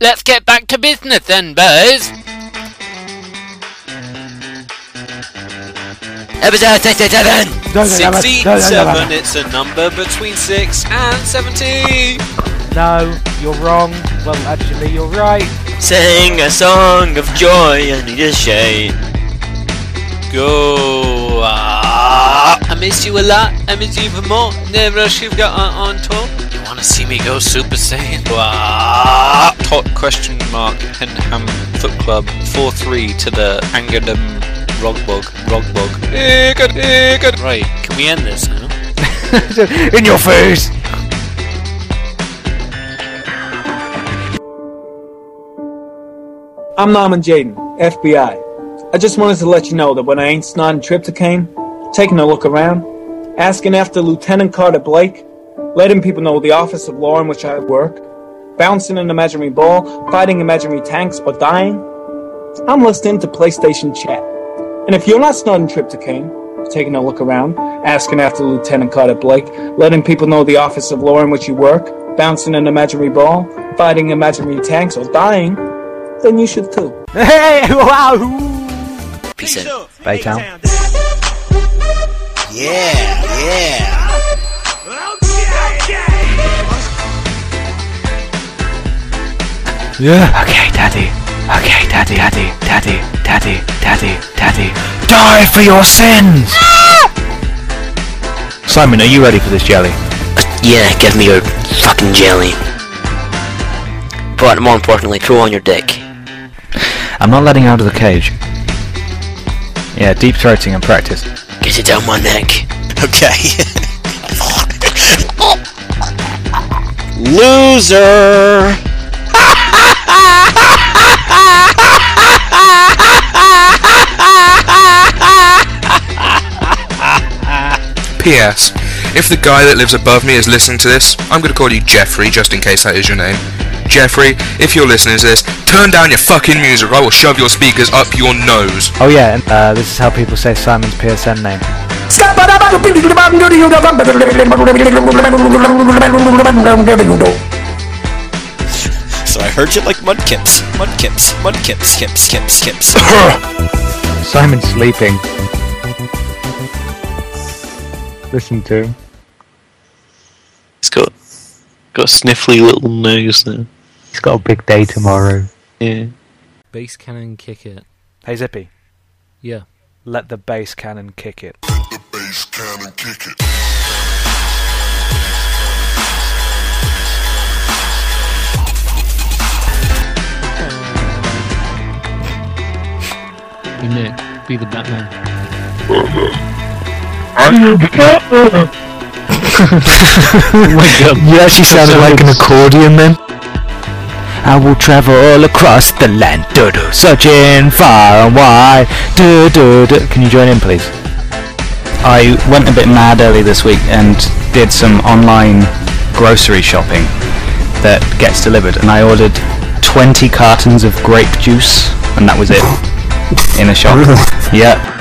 let's get back to business then, boys. Episode 67! 67, it's a number between 6 and 70. No, you're wrong. Well, actually, you're right. Sing a song of joy and need a shade. Go. Ah, I miss you a lot. I miss you even more. Never else you've got on, on tour. You wanna see me go Super Saiyan? Tot question mark Henham Foot Club 4-3 to the Angerdam Rogbog. Rogbog. Good, good. Right, can we end this now? In your face! I'm Norman Jayden, FBI. I just wanted to let you know that when I ain't snorting triptocaine, taking a look around, asking after Lieutenant Carter Blake, letting people know the office of law in which I work, bouncing an imaginary ball, fighting imaginary tanks, or dying, I'm listening to PlayStation Chat. And if you're not snorting triptocaine, taking a look around, asking after Lieutenant Carter Blake, letting people know the office of law in which you work, bouncing an imaginary ball, fighting imaginary tanks, or dying, then you should too. Hey, wow! Peace out. Baytown. Yeah, yeah. Yeah. Okay, daddy. Okay, daddy, daddy, daddy, daddy, daddy, daddy. Die for your sins! Ah! Simon, are you ready for this jelly? Yeah, give me your fucking jelly. But more importantly, throw on your dick. I'm not letting out of the cage. Yeah, deep throating and practice. Get it down my neck. Okay. Loser! P.S. If the guy that lives above me is listening to this, I'm going to call you Jeffrey, just in case that is your name. Jeffrey, if you're listening to this, turn down your fucking music. or I will shove your speakers up your nose. Oh yeah, and uh, this is how people say Simon's PSN name. So I heard you like mudkips. Mudkips. Mudkips. Kips. Kips. Kips. Simon's sleeping. Listen to him. He's got got a sniffly little nose now. He's got a big day tomorrow. Yeah. Bass cannon kick it. Hey Zippy, Yeah. let the bass cannon kick it. Hey Nick, be the Batman. Oh my god. You actually sounded like an accordion then. I will travel all across the land, do do, searching far and wide, do do do. Can you join in, please? I went a bit mad early this week and did some online grocery shopping that gets delivered, and I ordered 20 cartons of grape juice, and that was it in a shop. yeah.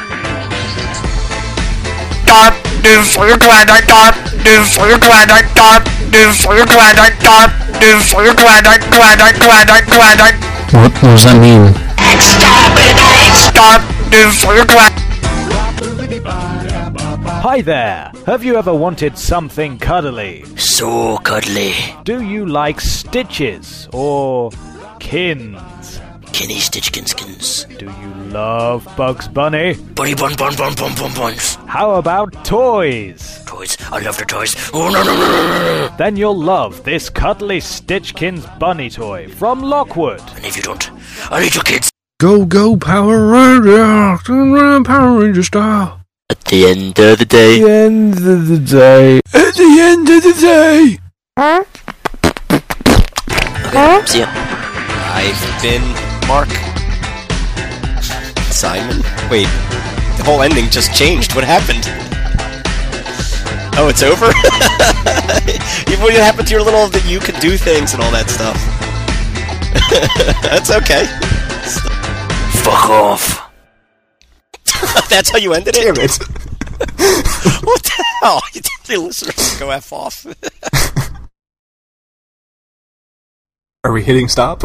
What does that mean? Hi there. Have you ever wanted something cuddly? so cuddly. Do you like stitches or kins? Kenny Stitchkinskins. Do you love Bugs Bunny? Bunny bun bun bun bun bun buns. How about toys? Toys. I love the toys. Oh no no no no no no. Then you'll love this cuddly Stitchkins bunny toy from Lockwood. And if you don't, I'll eat your kids. Go, go, Power Ranger! Turn around, Power Ranger style! At the end of the day. The end of the day. At the end of the day! Okay, see ya. I've been Mark. Simon? Wait, the whole ending just changed. What happened? Oh, it's over? what happened to your little that you could do things and all that stuff? That's okay. Fuck off. That's how you ended it? Damn it. what the hell? You tell the listeners to go F off. Are we hitting stop?